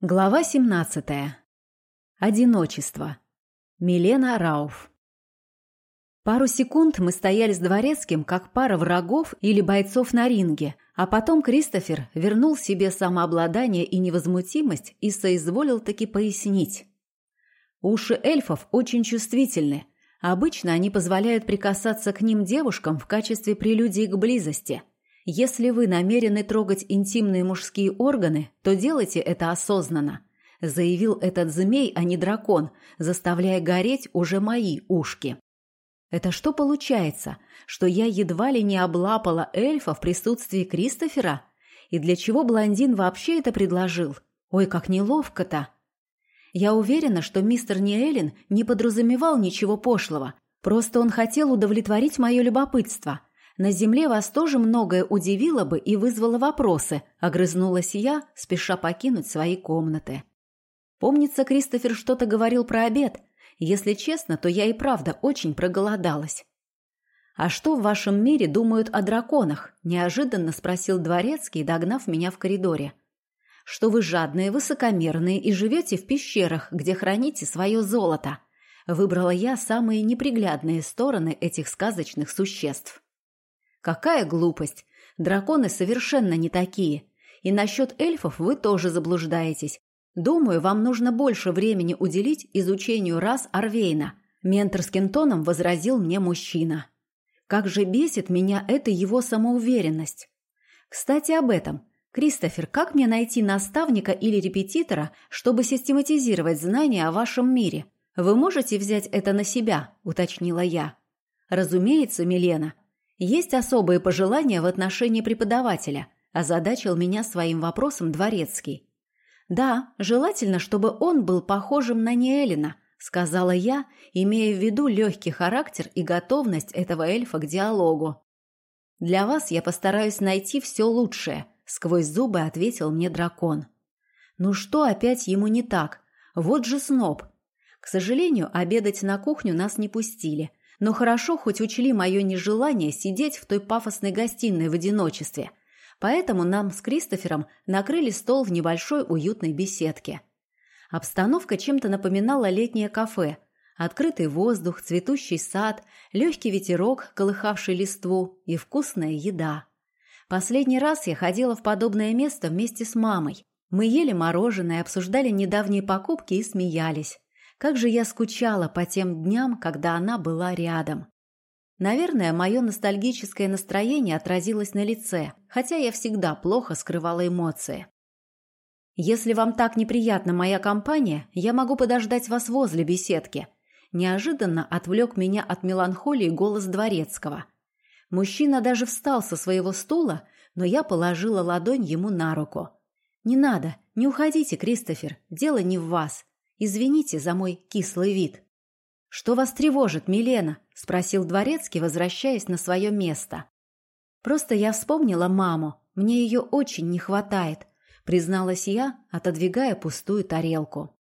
Глава 17. Одиночество. Милена Рауф. Пару секунд мы стояли с дворецким, как пара врагов или бойцов на ринге, а потом Кристофер вернул себе самообладание и невозмутимость и соизволил таки пояснить. Уши эльфов очень чувствительны. Обычно они позволяют прикасаться к ним девушкам в качестве прелюдии к близости – если вы намерены трогать интимные мужские органы, то делайте это осознанно, заявил этот змей, а не дракон, заставляя гореть уже мои ушки. Это что получается, что я едва ли не облапала эльфа в присутствии Кристофера? И для чего блондин вообще это предложил? Ой, как неловко-то. Я уверена, что мистер Ниэлин не подразумевал ничего пошлого. Просто он хотел удовлетворить мое любопытство – на земле вас тоже многое удивило бы и вызвало вопросы, огрызнулась я, спеша покинуть свои комнаты. Помнится, Кристофер что-то говорил про обед. Если честно, то я и правда очень проголодалась. «А что в вашем мире думают о драконах?» – неожиданно спросил дворецкий, догнав меня в коридоре. «Что вы жадные, высокомерные и живете в пещерах, где храните свое золото?» Выбрала я самые неприглядные стороны этих сказочных существ. Какая глупость! Драконы совершенно не такие. И насчет эльфов вы тоже заблуждаетесь. Думаю, вам нужно больше времени уделить изучению рас Арвейна. Менторским тоном возразил мне мужчина. Как же бесит меня эта его самоуверенность. Кстати, об этом. Кристофер, как мне найти наставника или репетитора, чтобы систематизировать знания о вашем мире? Вы можете взять это на себя, уточнила я. Разумеется, Милена, есть особые пожелания в отношении преподавателя, озадачил меня своим вопросом дворецкий. Да, желательно, чтобы он был похожим на Неэлина, сказала я, имея в виду легкий характер и готовность этого эльфа к диалогу. Для вас я постараюсь найти все лучшее, сквозь зубы ответил мне дракон. Ну что опять ему не так? Вот же сноб. К сожалению, обедать на кухню нас не пустили, но хорошо хоть учли мое нежелание сидеть в той пафосной гостиной в одиночестве. Поэтому нам с Кристофером накрыли стол в небольшой уютной беседке. Обстановка чем-то напоминала летнее кафе. Открытый воздух, цветущий сад, легкий ветерок, колыхавший листву и вкусная еда. Последний раз я ходила в подобное место вместе с мамой. Мы ели мороженое, обсуждали недавние покупки и смеялись. Как же я скучала по тем дням, когда она была рядом. Наверное, мое ностальгическое настроение отразилось на лице, хотя я всегда плохо скрывала эмоции. «Если вам так неприятна моя компания, я могу подождать вас возле беседки», неожиданно отвлек меня от меланхолии голос Дворецкого. Мужчина даже встал со своего стула, но я положила ладонь ему на руку. «Не надо, не уходите, Кристофер, дело не в вас. Извините за мой кислый вид. Что вас тревожит, Милена? спросил дворецкий, возвращаясь на свое место. Просто я вспомнила маму. Мне ее очень не хватает, призналась я, отодвигая пустую тарелку.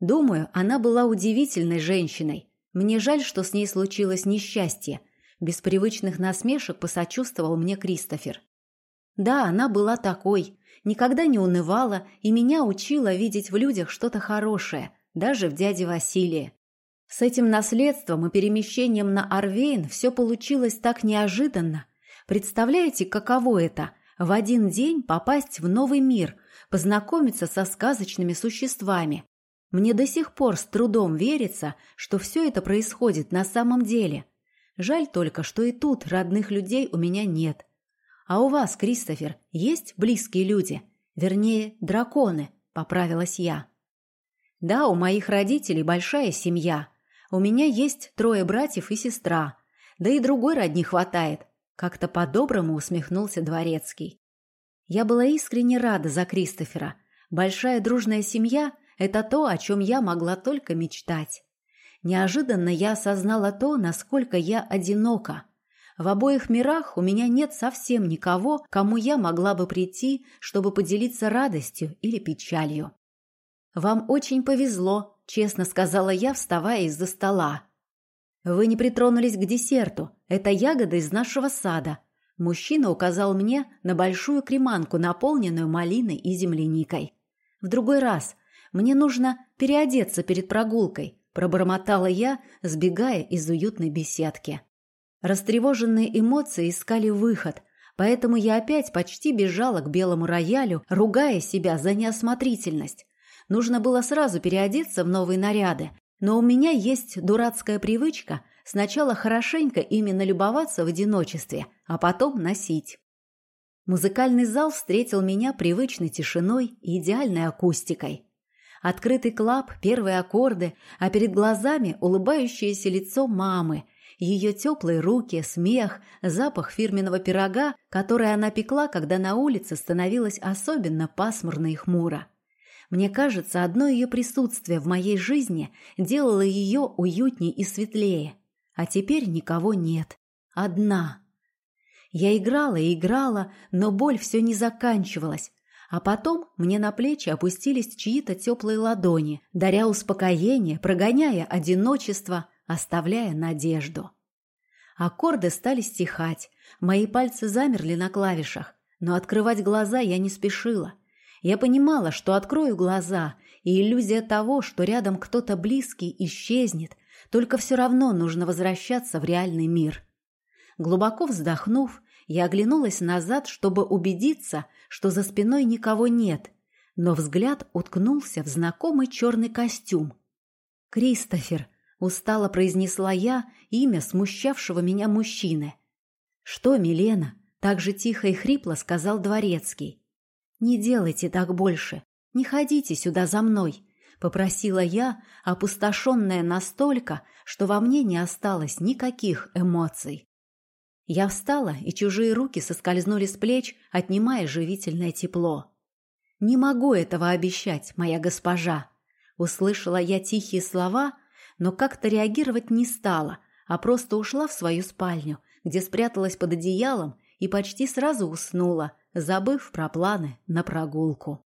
Думаю, она была удивительной женщиной. Мне жаль, что с ней случилось несчастье. Без привычных насмешек посочувствовал мне Кристофер. Да, она была такой, никогда не унывала и меня учила видеть в людях что-то хорошее, даже в дяде Василии. С этим наследством и перемещением на Арвейн все получилось так неожиданно. Представляете, каково это – в один день попасть в новый мир, познакомиться со сказочными существами. Мне до сих пор с трудом верится, что все это происходит на самом деле. Жаль только, что и тут родных людей у меня нет – «А у вас, Кристофер, есть близкие люди? Вернее, драконы», — поправилась я. «Да, у моих родителей большая семья. У меня есть трое братьев и сестра. Да и другой родни хватает», — как-то по-доброму усмехнулся Дворецкий. Я была искренне рада за Кристофера. Большая дружная семья — это то, о чем я могла только мечтать. Неожиданно я осознала то, насколько я одинока — в обоих мирах у меня нет совсем никого, кому я могла бы прийти, чтобы поделиться радостью или печалью. «Вам очень повезло», — честно сказала я, вставая из-за стола. «Вы не притронулись к десерту. Это ягода из нашего сада». Мужчина указал мне на большую креманку, наполненную малиной и земляникой. В другой раз. Мне нужно переодеться перед прогулкой», – пробормотала я, сбегая из уютной беседки. Растревоженные эмоции искали выход, поэтому я опять почти бежала к белому роялю, ругая себя за неосмотрительность. Нужно было сразу переодеться в новые наряды, но у меня есть дурацкая привычка сначала хорошенько именно любоваться в одиночестве, а потом носить. Музыкальный зал встретил меня привычной тишиной и идеальной акустикой. Открытый клаб, первые аккорды, а перед глазами улыбающееся лицо мамы, ее теплые руки, смех, запах фирменного пирога, который она пекла, когда на улице становилось особенно пасмурно и хмуро. Мне кажется, одно ее присутствие в моей жизни делало ее уютнее и светлее. А теперь никого нет. Одна. Я играла и играла, но боль все не заканчивалась. А потом мне на плечи опустились чьи-то теплые ладони, даря успокоение, прогоняя одиночество, оставляя надежду. Аккорды стали стихать, мои пальцы замерли на клавишах, но открывать глаза я не спешила. Я понимала, что открою глаза, и иллюзия того, что рядом кто-то близкий, исчезнет, только все равно нужно возвращаться в реальный мир. Глубоко вздохнув, я оглянулась назад, чтобы убедиться, что за спиной никого нет, но взгляд уткнулся в знакомый черный костюм. «Кристофер», Устало произнесла я имя смущавшего меня мужчины. «Что, Милена?» – так же тихо и хрипло сказал Дворецкий. «Не делайте так больше. Не ходите сюда за мной», – попросила я, опустошенная настолько, что во мне не осталось никаких эмоций. Я встала, и чужие руки соскользнули с плеч, отнимая живительное тепло. «Не могу этого обещать, моя госпожа», – услышала я тихие слова – но как-то реагировать не стала, а просто ушла в свою спальню, где спряталась под одеялом и почти сразу уснула, забыв про планы на прогулку.